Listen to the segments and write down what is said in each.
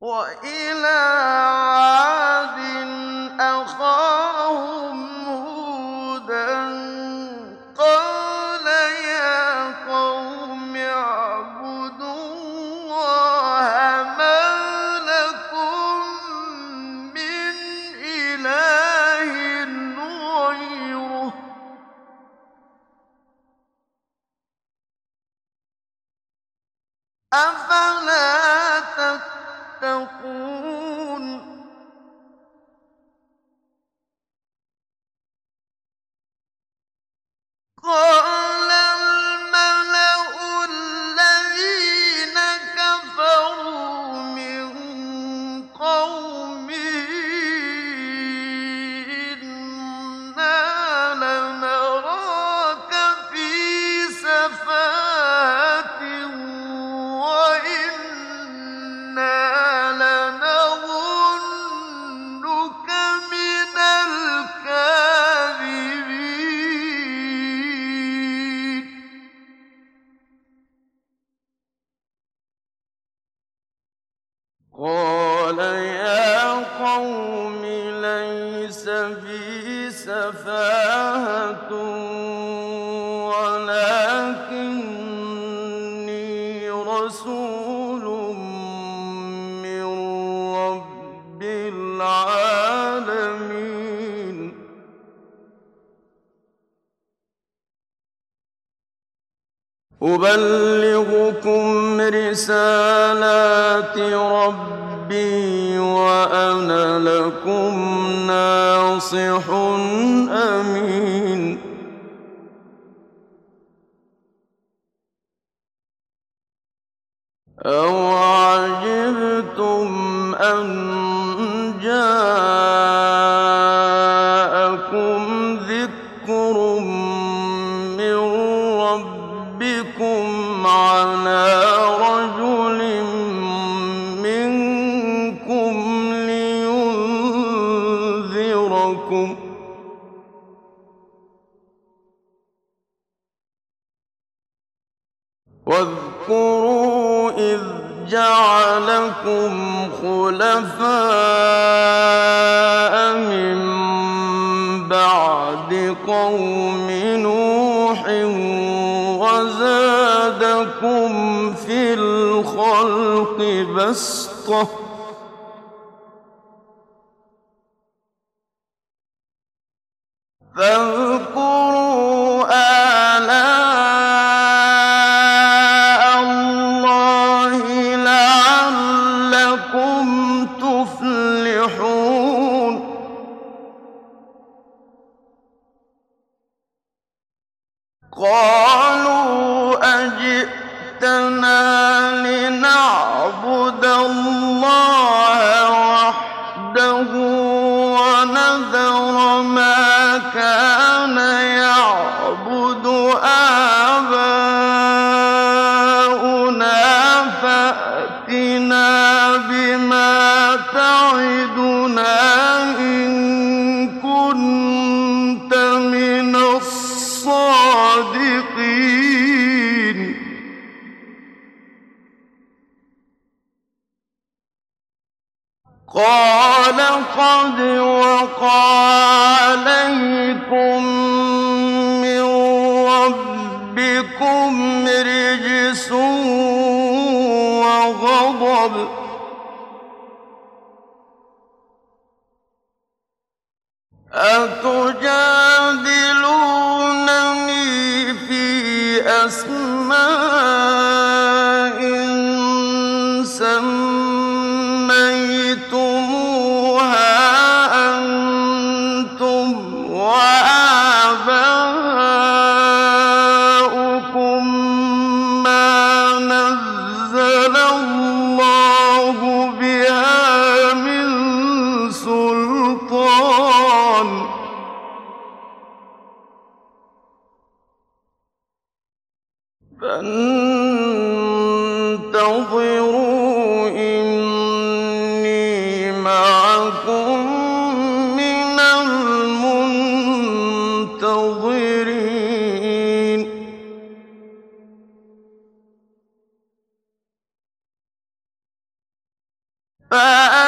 وإلى کو أبلغكم رسالات ربي وأنا لكم ناصح أمين. أو عجبتم أن جاءكم بكم على رجل منكم لينذركم واذكروا إذ جعلكم خلفاء من بعد قوم الخلق بسطة. فانظر قد وقع عليكم من ربكم رجس وغضب. أتجاهل وَأَنْتُمْ فأ...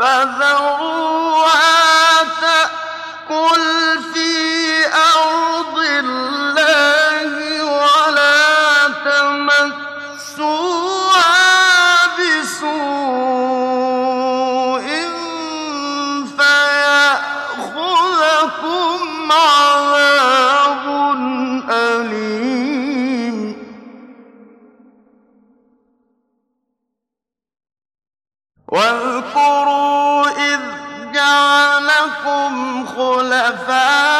فذروا جعلكم خلفاء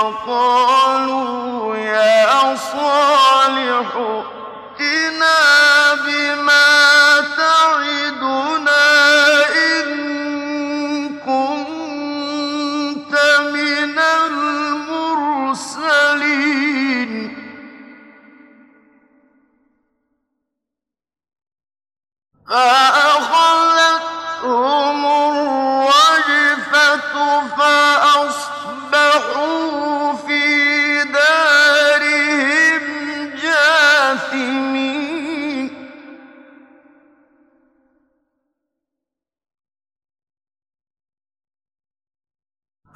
وقالوا يا صالح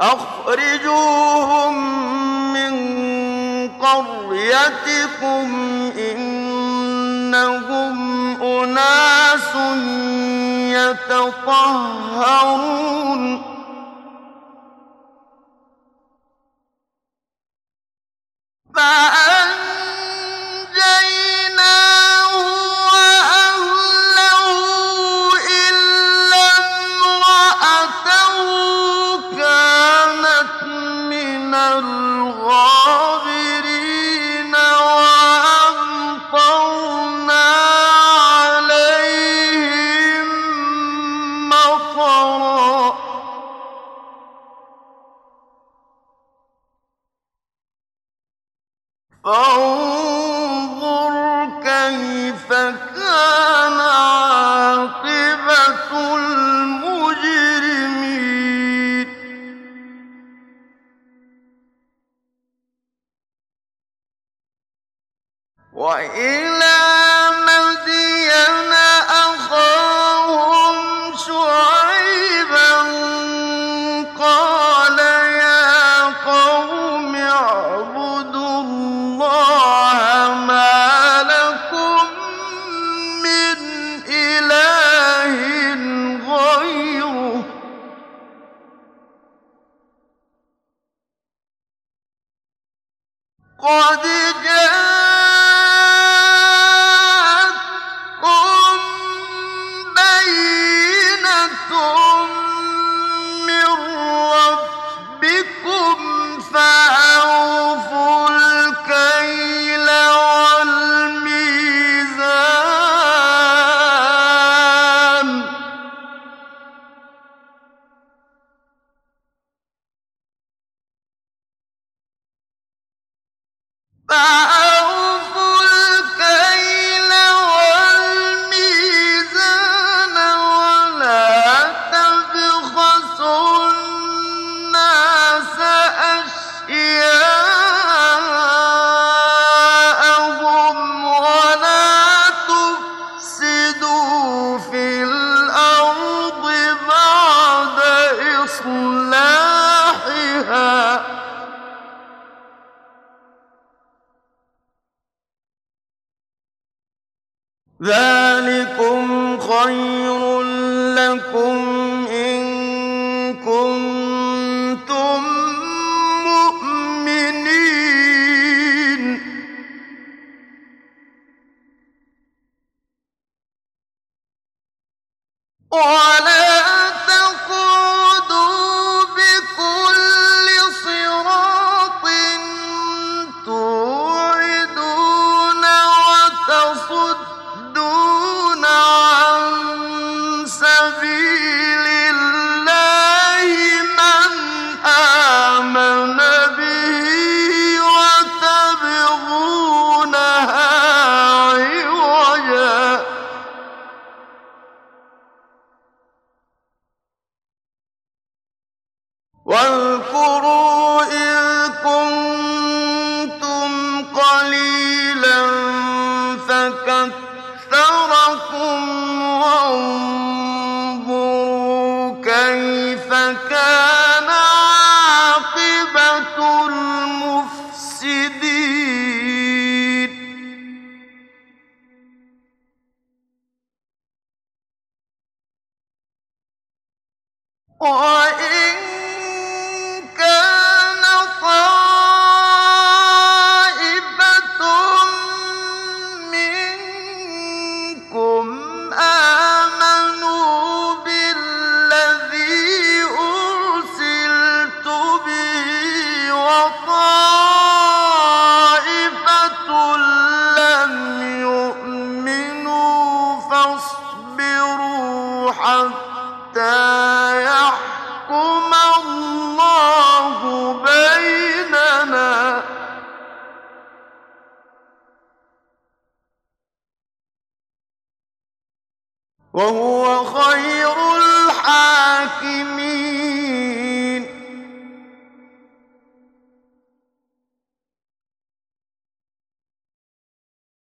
أخرجوهم من قريتكم إنهم أناس يتطهرون. فأنت مَرْ وَإِلَى لكم اور وهو